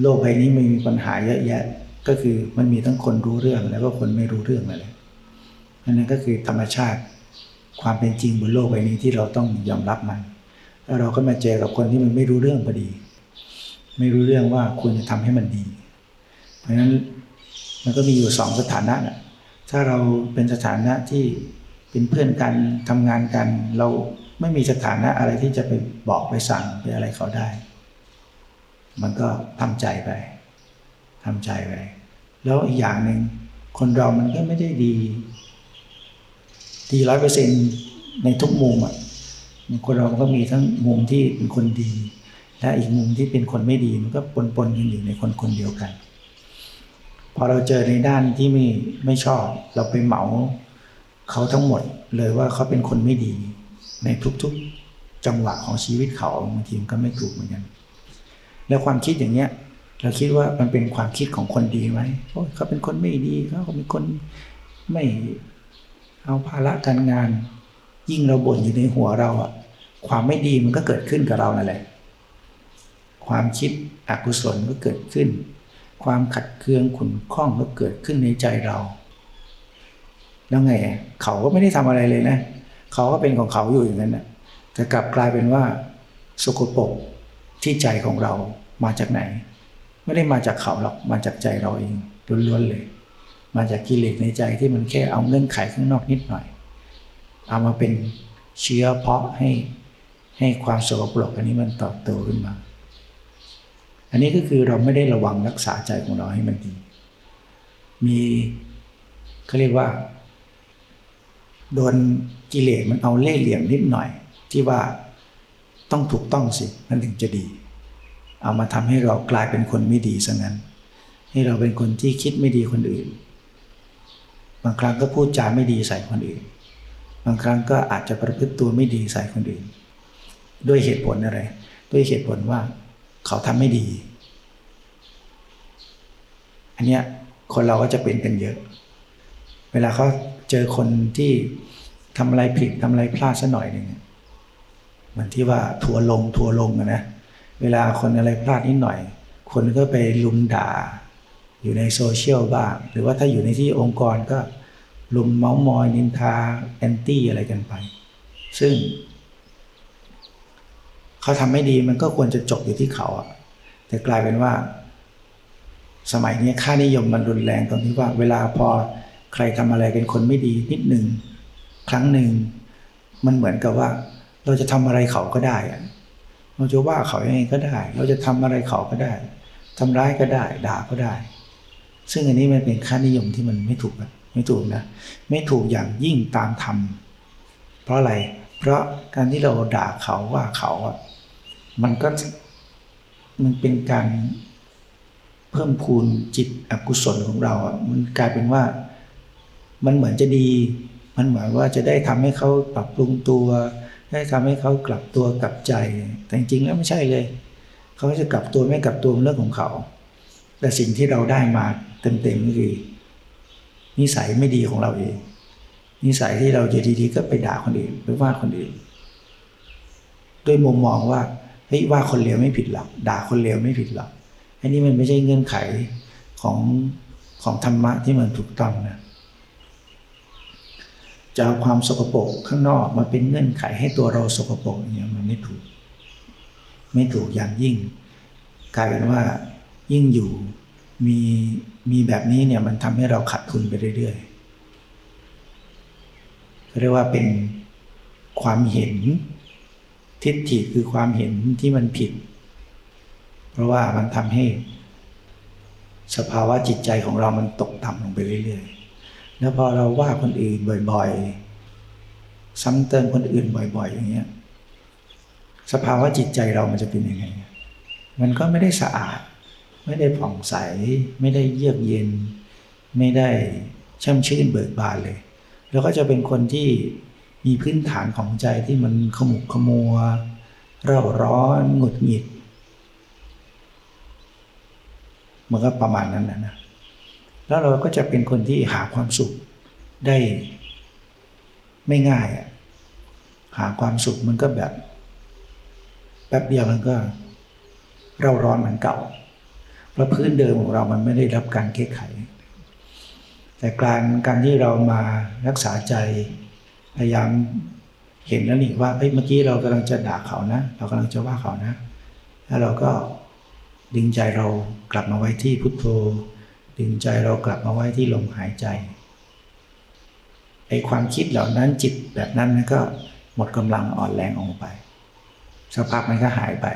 โลกใบนี้ไม่มีปัญหาเยอะแยะ ก็คือมันมีทั้งคนรู้เรื่องแล้วก็คนไม่รู้เรื่องอะไรอันนั้นก็คือธรรมชาติความเป็นจริงบนโลกใบนี้ที่เราต้องยอมรับมัน แล้วเราก็มาเจอกับคนที่มันไม่รู้เรื่องพอดี ไม่รู้เรื่องว่าควรจะทำให้มันดี เพราะฉะนั้นมันก็มีอยู่สองสถานะนะถ้าเราเป็นสถานะที่เป็นเพื่อนกันทำงานกัน เราไม่มีสถานะอะไรที่จะไปบอกไปสั่งไปอะไรเขาได้ มันก็ทำใจไปทำใจไป แล้วอีกอย่างหนึ่งคนเรามันก็ไม่ได้ดี ดีร้อยเปอร์เซ็นในทุกมุมอะ คนเราก็มีทั้งมุมที่เป็นคนดี และอีกมุมที่เป็นคนไม่ดีมันก็ปนปนกันอยู่ในคนคนเดียวกัน พอเราเจอในด้านที่ไม่ไม่ชอบ เราไปเหมาเขาทั้งหมดเลยว่าเขาเป็นคนไม่ดี ในทุกๆจังหวะของชีวิตเขาบางทีมันก็ไม่ถูกเหมือนกัน แล้วความคิดอย่างเนี้ยเราคิดว่ามันเป็นความคิดของคนดีไหมเขาเป็นคนไม่ดีเขาเป็นคนไม่เอาภาระการงาน ยิ่งเราบ่นอยู่ในหัวเราอะ ความไม่ดีมันก็เกิดขึ้นกับเรานั่นแหละ ความคิดอกุศลก็เกิดขึ้น ความขัดเคืองขุนข้องก็เกิดขึ้นในใจเรา แล้วไง เขาก็ไม่ได้ทำอะไรเลยนะ เขาก็เป็นของเขาอยู่อย่างนั้นนะแต่กลับกลายเป็นว่าสกปรกที่ใจของเรามาจากไหน ไม่ได้มาจากเขาหรอกมาจากใจเราเองล้วนๆเลย มาจากกิเลสในใจที่มันแค่เอาเงื่อนไขข้างนอกนิดหน่อย เอามาเป็นเชื้อเพาะให้ ให้ความสกปรกอันนี้มันต่อโตขึ้นมา อันนี้ก็คือเราไม่ได้ระวังรักษาใจของเราให้มันดี มีเขาเรียกว่า โดนกิเลสมันเอาเล่ห์เหลี่ยมนิดหน่อย ที่ว่าต้องถูกต้องสิมันถึงจะดี เอามาทำให้เรากลายเป็นคนไม่ดีซะงั้น ให้เราเป็นคนที่คิดไม่ดีคนอื่น บางครั้งก็พูดจาไม่ดีใส่คนอื่น บางครั้งก็อาจจะประพฤติตัวไม่ดีใส่คนอื่น ด้วยเหตุผลอะไร ด้วยเหตุผลว่าเขาทำไม่ดี อันเนี้ยคนเราก็จะเป็นกันเยอะ เวลาเขาเจอคนที่ทำอะไรผิดทำอะไรพลาดสัหน่อยหนึ่งเหมือนที่ว่าทัวลงทัวลงนะเวลาคนอะไรพลาดนิดหน่อย คนก็ไปลุมด่า อยู่ในโซเชียลบ้าง หรือว่าถ้าอยู่ในที่องค์กรก็ลุมเมาส์มอยนินทาแอนตี้อะไรกันไป ซึ่ง เขาทำไม่ดีมันก็ควรจะจบอยู่ที่เขาอะแต่กลายเป็นว่า สมัยนี้ค่านิยมมันรุนแรงตรงที่ว่า เวลาพอใครทำอะไรเป็นคนไม่ดีนิดหนึ่งครั้งหนึ่งมันเหมือนกับว่า เราจะทำอะไรเขาก็ได้อะเราจะว่าเขาเองก็ได้ เราจะทำอะไรเขาก็ได้ทำร้ายก็ได้ ด่าก็ได้ ซึ่งอันนี้มันเป็นค่านิยมที่มันไม่ถูกไม่ถูกนะ ไม่ถูกอย่างยิ่งตามธรรมเพราะอะไร เพราะการที่เราด่าเขาว่าเขาอะ มันก็มันเป็นการเพิ่มพูนจิตอกุศลของเราอะมันกลายเป็นว่า มันเหมือนจะดี มันเหมือนว่าจะได้ทำให้เขาปรับปรุงตัว ได้ทำให้เขากลับตัวกลับใจ แต่จริงๆแล้วไม่ใช่เลย เขาจะกลับตัวไม่กลับตัวเรื่องของเขา แต่สิ่งที่เราได้มาเต็มๆก็คือนิสัยไม่ดีของเราเอง นิสัยที่เราจะดีๆก็ไปด่าคนอื่นไปว่าคนอื่น ด้วยมุมมองว่า เฮ้ยว่าคนเลวไม่ผิดหรอกด่าคนเลวไม่ผิดหรอกอันนี้มันไม่ใช่เงื่อนไขของของธรรมะที่มันถูกต้องนะจะเอาความสกปรกข้างนอกมาเป็นเงื่อนไขให้ตัวเราสกปรกเนี่ยมันไม่ถูก ไม่ถูกอย่างยิ่ง กลายเป็นว่ายิ่งอยู่มีมีแบบนี้เนี่ยมันทำให้เราขาดทุนไปเรื่อยๆเรียกว่าเป็นความเห็น ทิฏฐิคือความเห็นที่มันผิด เพราะว่ามันทำให้ สภาวะจิตใจของเรามันตกต่ำลงไปเรื่อยๆ แล้วพอเราว่าคนอื่นบ่อยๆ ซ้ำเติมคนอื่นบ่อย ๆ อย่างเงี้ย สภาวะจิตใจเรามันจะเป็นยังไง มันก็ไม่ได้สะอาด ไม่ได้ผ่องใส ไม่ได้เยือกเย็น ไม่ได้ช่ำชื่นเบิกบานเลย แล้วก็จะเป็นคนที่ มีพื้นฐานของใจที่มันขมุกขมัว เร่าร้อนหงุดหงิด มันก็ประมาณนั้นนะนะ แล้วเราก็จะเป็นคนที่หาความสุขได้ไม่ง่ายอะหาความสุขมันก็แบบแป๊บเดียวมันก็เร่าร้อนเหมือนเก่า เพราะพื้นเดิมของเรามันไม่ได้รับการแก้ไข แต่การการที่เรามารักษาใจ พยายามเห็นแล้วนี่ว่าเฮ้ยเมื่อกี้เรากำลังจะด่าเขานะ เรากำลังจะว่าเขานะ แล้วเราก็ดึงใจเรากลับมาไว้ที่พุทโธ ดึงใจเรากลับมาไว้ที่ลมหายใจไอ้ความคิดเหล่านั้นจิตแบบนั้นมันก็หมดกำลังอ่อนแรงออกไปสภาพมันก็หายไป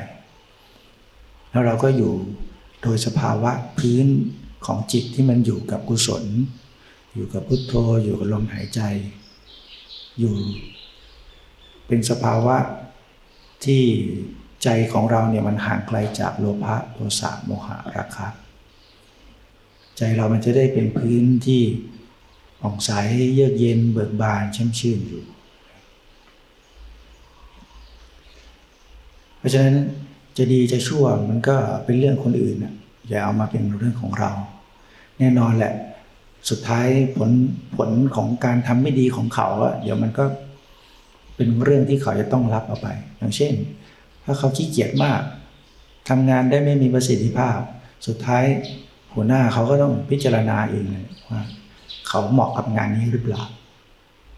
แล้วเราก็อยู่โดยสภาวะพื้นของจิตที่มันอยู่กับกุศล อยู่กับพุทโธ อยู่กับลมหายใจ อยู่ เป็นสภาวะที่ใจของเราเนี่ยมันห่างไกลจากโลภะโทสะโมหะราคะ ใจเรามันจะได้เป็นพื้นที่ผ่องใสเยือกเย็นเบิกบานช่ำชื่นอยู่ เพราะฉะนั้นจะดีจะชั่วมันก็เป็นเรื่องคนอื่นนะอย่าเอามาเป็นเรื่องของเรา แน่นอนแหละ สุดท้ายผลผลของการทำไม่ดีของเขาอะเดี๋ยวมันก็เป็นเรื่องที่เขาจะต้องรับเอาไป อย่างเช่น ถ้าเขาขี้เกียจมากทำงานได้ไม่มีประสิทธิภาพ สุดท้ายหัวหน้าเขาก็ต้องพิจารณาเองว่าเขาเหมาะกับงานนี้หรือเปล่า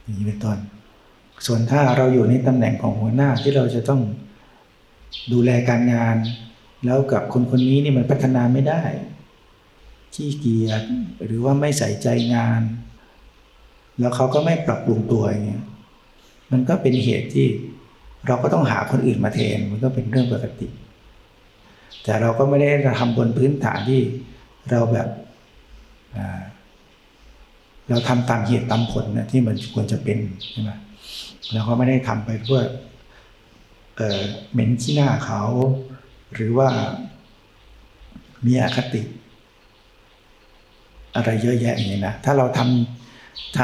อย่างนี้เป็นต้นส่วนถ้าเราอยู่ในตำแหน่งของหัวหน้าที่เราจะต้องดูแลการงาน แล้วกับคนคนนี้นี่มันพัฒนาไม่ได้ ขี้เกียจหรือว่าไม่ใส่ใจงาน แล้วเขาก็ไม่ปรับปรุงตัวอย่างเงี้ยมันก็เป็นเหตุที่เราก็ต้องหาคนอื่นมาแทนมันก็เป็นเรื่องปกติ แต่เราก็ไม่ได้ทำบนพื้นฐานที่เราแบบเราทำตามเหตุตามผลนะที่มันควรจะเป็นใช่ไหมเราก็ไม่ได้ทำไปเพื่อเเหม็นขี้หน้าเขา หรือว่ามีอคติ อะไรเยอะแยะอย่างนี้นะถ้าเราทำท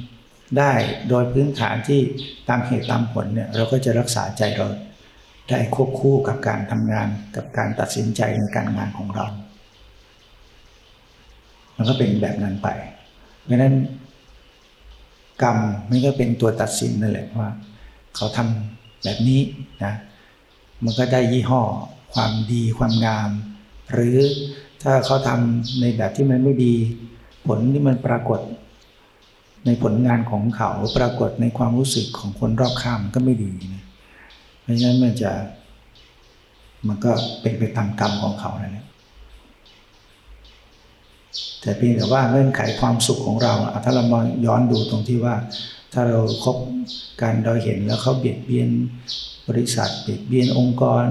ำได้โดยพื้นฐานที่ตามเหตุตามผลเนี่ยเราก็จะรักษาใจเราได้ควบคู่กับการทำงานกับการตัดสินใจในการงานของเรา มันก็เป็นแบบนั้นไปเพราะนั้น กรรมมันก็เป็นตัวตัดสินนั่นแหละว่า เขาทำแบบนี้นะมันก็ได้ยี่ห้อ ความดีความงาม หรือ ถ้าเขาทำในแบบที่มันไม่ดี ผลที่มันปรากฏ ในผลงานของเขาปรากฏในความรู้สึกของคนรอบข้างก็ไม่ดีนะเพราะฉะนั้นมันจะมันก็เป็นไปตามกรรมของเขานั่นแหละแต่เพียงแต่ว่าเงื่อนไขความสุขของเราถ้าเรามาย้อนดูตรงที่ว่า ถ้าเราครบการเราเห็นแล้วเขาเบียดเบียนบริษัทเบียดเบียนองค์กร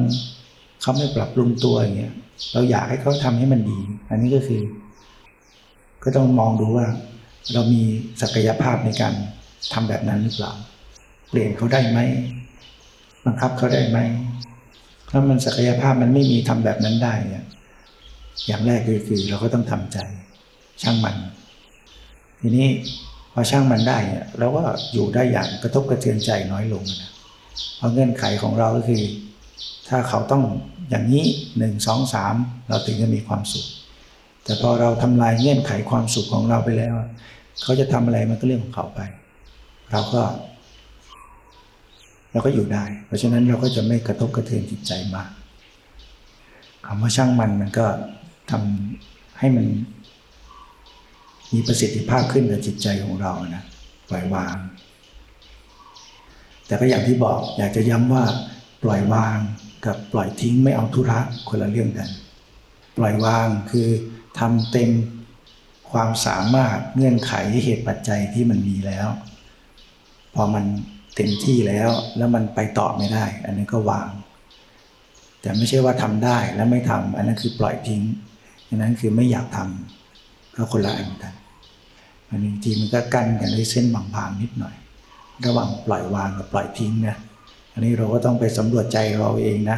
เขาไม่ปรับปรุงตัวอย่างเงี้ย เราอยากให้เขาทำให้มันดี อันนี้ก็คือ ก็ต้องมองดูว่า เรามีศักยภาพในการทำแบบนั้นหรือเปล่า เปลี่ยนเขาได้ไหมบังคับเขาได้ไหมถ้ามันศักยภาพมันไม่มีทำแบบนั้นได้เนี่ยอย่างแรกคือคือเราก็ต้องทำใจ ช่างมัน ทีนี้พอช่างมันได้เนี่ยเราก็อยู่ได้อย่างกระทบกระเทือนใจน้อยลงนะเพราะเงื่อนไขของเราก็คือ ถ้าเขาต้องอย่างนี้หนึ่งสองสามเราถึงจะมีความสุข แต่พอเราทำลายเงื่อนไขความสุขของเราไปแล้ว เขาจะทำอะไรมันก็เรื่องของเขาไป เราก็ เราก็อยู่ได้ เพราะฉะนั้นเราก็จะไม่กระทบกระเทือนจิตใจมากคำว่าช่างมันมันก็ทำให้มัน มีประสิทธิภาพขึ้นกับจิตใจของเรานะปล่อยวาง แต่ก็อย่างที่บอกอยากจะย้ำว่า ปล่อยวางกับปล่อยทิ้งไม่เอาทุระคนละเรื่องกัน ปล่อยวางคือทำเต็มความสามารถเงื่อนไขเหตุปัจจัยที่มันมีแล้ว พอมันเต็มที่แล้วแล้วมันไปต่อไม่ได้ อันนี้ก็วาง แต่ไม่ใช่ว่าทำได้แล้วไม่ทำอันนั้นคือปล่อยทิ้งอันนั้นคือไม่อยากทำก็คนละอันกันอันนี้ทีมันก็กั้นกันด้วยเส้นบางๆนิดหน่อย ระหว่างปล่อยวางกับปล่อยทิ้งนะ อันนี้เราก็ต้องไปสำรวจใจเราเองนะ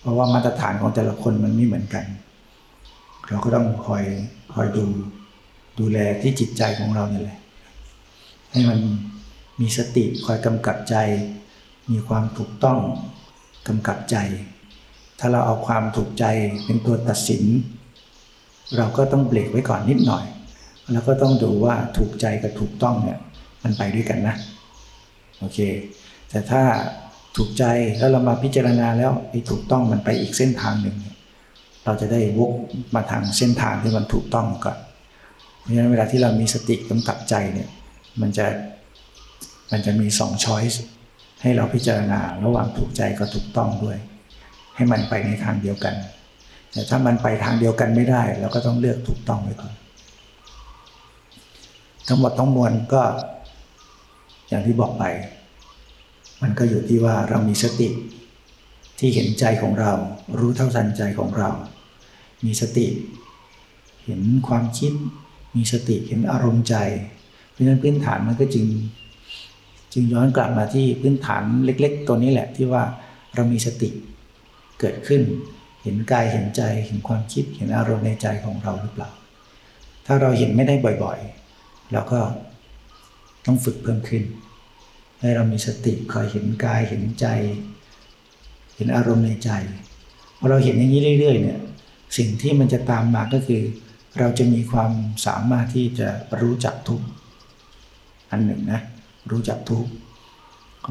เพราะว่ามาตรฐานของแต่ละคนมันไม่เหมือนกัน เราก็ต้องคอยคอยดูดูแลที่จิตใจของเราเนี่ยแหละให้มันมีสติคอยกำกับใจ มีความถูกต้องกำกับใจ ถ้าเราเอาความถูกใจเป็นตัวตัดสิน เราก็ต้องเบรกไว้ก่อนนิดหน่อย แล้วก็ต้องดูว่าถูกใจกับถูกต้องเนี่ยมันไปด้วยกันนะ โอเค แต่ถ้า ถูกใจแล้วเรามาพิจารณาแล้วไอ้ถูกต้องมันไปอีกเส้นทางหนึ่ง เราจะได้วกมาทางเส้นทางที่มันถูกต้องก่อนเพราะฉะนั้นเวลาที่เรามีสติกำกับใจเนี่ยมันจะมันจะมีสองช้อยส์ให้เราพิจารณาระหว่างถูกใจกับถูกต้องด้วย ให้มันไปในทางเดียวกัน แต่ถ้ามันไปทางเดียวกันไม่ได้ เราก็ต้องเลือกถูกต้องไว้ก่อนทั้งหมดทั้งมวลก็อย่างที่บอกไป มันก็อยู่ที่ว่าเรามีสติ ที่เห็นใจของเรา รู้เท่าทันใจของเรา มีสติ เห็นความคิด มีสติเห็นอารมณ์ใจ เพราะฉะนั้นพื้นฐานมันก็จึง จึงย้อนกลับมาที่พื้นฐานเล็ก ๆ ตัวนี้แหละที่ว่าเรามีสติเกิดขึ้น เห็นกายเห็นใจเห็นความคิดเห็นอารมณ์ในใจของเราหรือเปล่า ถ้าเราเห็นไม่ได้บ่อยๆ เราก็ต้องฝึกเพิ่มขึ้น ให้เรามีสติคอยเห็นกายเห็นใจ เห็นอารมณ์ในใจพอเราเห็นอย่างนี้เรื่อย ๆ เนี่ย สิ่งที่มันจะตามมาก็คือ เราจะมีความสามารถที่จะรู้จักทุกอันหนึ่งนะรู้จักทุก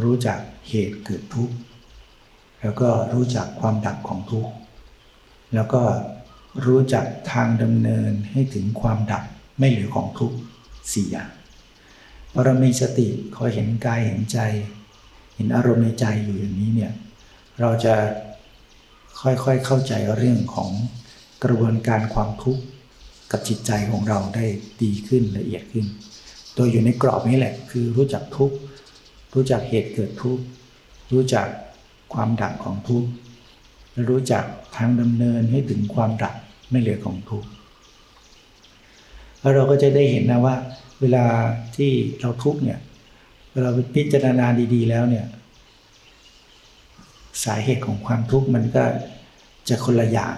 รู้จักเหตุเกิดทุกแล้วก็รู้จักความดับของทุกแล้วก็รู้จักทางดำเนินให้ถึงความดับไม่เหลือของทุกสี่อย่าง พอเรามีสติคอยเห็นกายเห็นใจ เห็นอารมณ์ในใจอยู่อย่างนี้เนี่ยเราจะค่อยๆเข้าใจเรื่องของกระบวนการความทุกข์กับจิตใจของเราได้ดีขึ้นละเอียดขึ้นโดยอยู่ในกรอบนี้แหละ คือรู้จักทุกข์รู้จักเหตุเกิดทุกข์รู้จักความดับของทุกข์และรู้จักทางดำเนินให้ถึงความดับไม่เหลือของทุกข์แล้วเราก็จะได้เห็นนะว่า เวลาที่เราทุกเนี่ยเวลาพิจารณาดีๆแล้วเนี่ย สาเหตุของความทุกข์มันก็จะคนละอย่าง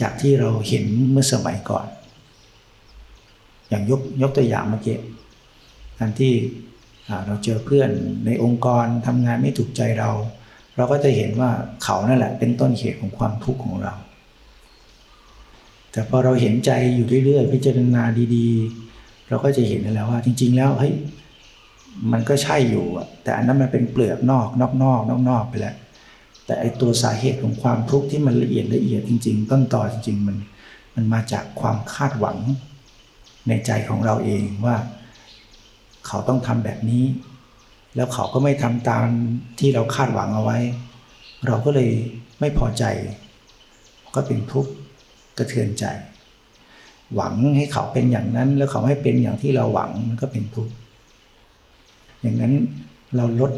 จากที่เราเห็นเมื่อสมัยก่อน อย่างยกยกตัวอย่างเมื่อกี้การที่เราเจอเพื่อนในองค์กรทำงานไม่ถูกใจเรา เราก็จะเห็นว่าเขานั่นแหละ เป็นต้นเหตุของความทุกข์ของเรา แต่พอเราเห็นใจอยู่เรื่อยๆพิจารณาดีๆ เราก็จะเห็นแล้วว่า จริง ๆ แล้วเฮ้ยมันก็ใช่อยู่แต่อันนั้นมันเป็นเปลือกนอกนอกนอกนอกนอกไปแล้ว แต่ไอตัวสาเหตุของความทุกข์ที่มันละเอียดละเอียดจริง ๆ ต้นตอจริง ๆ มันมันมาจากความคาดหวังในใจของเราเองว่า เขาต้องทำแบบนี้ แล้วเขาก็ไม่ทำตามที่เราคาดหวังเอาไว้ เราก็เลยไม่พอใจ ก็เป็นทุกข์กระเทือนใจ หวังให้เขาเป็นอย่างนั้น แล้วเขาไม่เป็นอย่างที่เราหวังมันก็เป็นทุกข์อย่างนั้นเราลด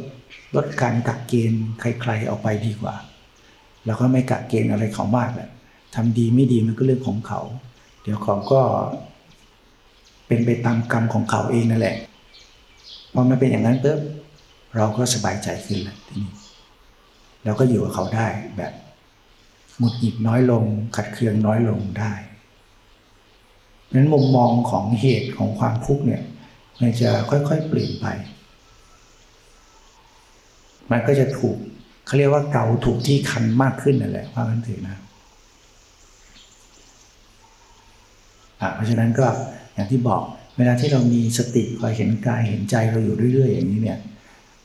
ลดการกักเกณฑ์ใคร ๆ ออกไปดีกว่าเราก็ไม่กักเกณฑ์อะไรเขามากแหละทำดีไม่ดีมันก็เรื่องของเขา เดี๋ยวเขาก็เป็นไปตามกรรมของเขาเองนั่นแหละพอมันเป็นอย่างนั้นปุ๊บเราก็สบายใจขึ้นแล้วทีนี้เราก็อยู่กับเขาได้แบบหงุดหงิดน้อยลงขัดเคืองน้อยลงได้ นั้นมุมมองของเหตุของความทุกข์เนี่ยมันจะค่อยๆเปลี่ยนไป มันก็จะถูกเขาเรียกว่าเกาถูกที่คันมากขึ้นนั่นแหละว่ากันถือนะเพราะฉะนั้นก็อย่างที่บอกเวลาที่เรามีสติคอยเห็นกายเห็นใจเราอยู่เรื่อยๆ อย่างนี้เนี่ย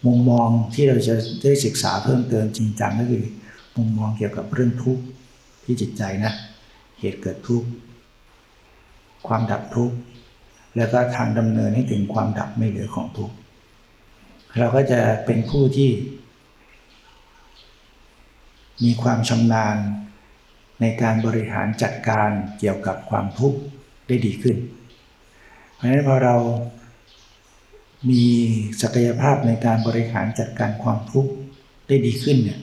มุมมองที่เราจะได้ศึกษาเพิ่มเติมจริงจังก็คือมุมมองเกี่ยวกับเรื่องทุกข์ที่จิตใจนะ เหตุเกิดทุกข์ ความดับทุกข์แล้วก็ทางดำเนินให้ถึงความดับไม่เหลือของทุกข์เราก็จะเป็นผู้ที่ มีความชำนาญในการบริหารจัดการเกี่ยวกับความทุกข์ได้ดีขึ้น เพราะฉะนั้นพอเรามีศักยภาพในการบริหารจัดการความทุกข์ได้ดีขึ้นเนี่ย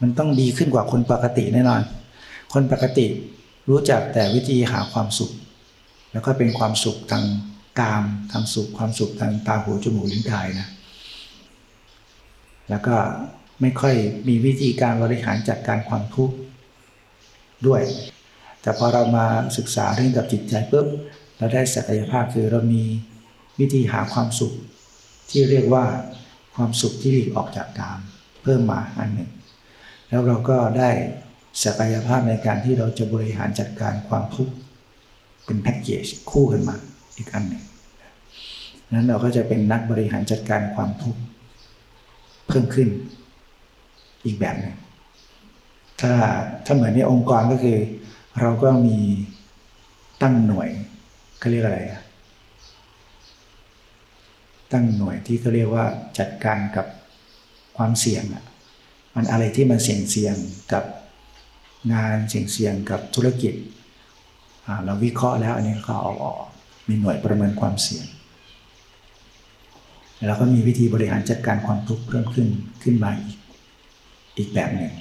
มันต้องดีขึ้นกว่าคนปกติแน่นอน คนปกติรู้จักแต่วิธีหาความสุข แล้วก็เป็นความสุขทางกามทางสุขความสุขทางตาหูจมูกลิ้นกายนะแล้วก็ไม่ค่อยมีวิธีการบริหารจัดการความทุกข์ด้วย แต่พอเรามาศึกษาเรื่องกับจิตใจปุ๊บเราได้ศักยภาพคือเรามีวิธีหาความสุข ที่เรียกว่าความสุขที่หลีกออกจากกามเพิ่มมาอันหนึ่ง แล้วเราก็ได้ศักยภาพในการที่เราจะบริหารจัดการความทุกข์ เป็นแพ็กเกจคู่กันมาอีกอันหนึ่งนั้นเราก็จะเป็นนักบริหารจัดการความทุกข์เพิ่มขึ้นอีกแบบหนึ่งถ้าถ้าเหมือนในองค์กรก็คือ เราก็มีตั้งหน่วยเขาเรียกอะไรตั้งหน่วยที่เขาเรียกว่าจัดการกับความเสี่ยงอะมันอะไรที่มันเสี่ยงเสี่ยงกับงานเสี่ยงเสี่ยงกับธุรกิจ เราวิเคราะห์แล้วอันนี้ก็เอาออกมีหน่วยประเมินความเสี่ยง แล้วก็มีวิธีบริหารจัดการความทุกข์เพิ่มขึ้นขึ้นมาอีกอีกแบบหนึ่ง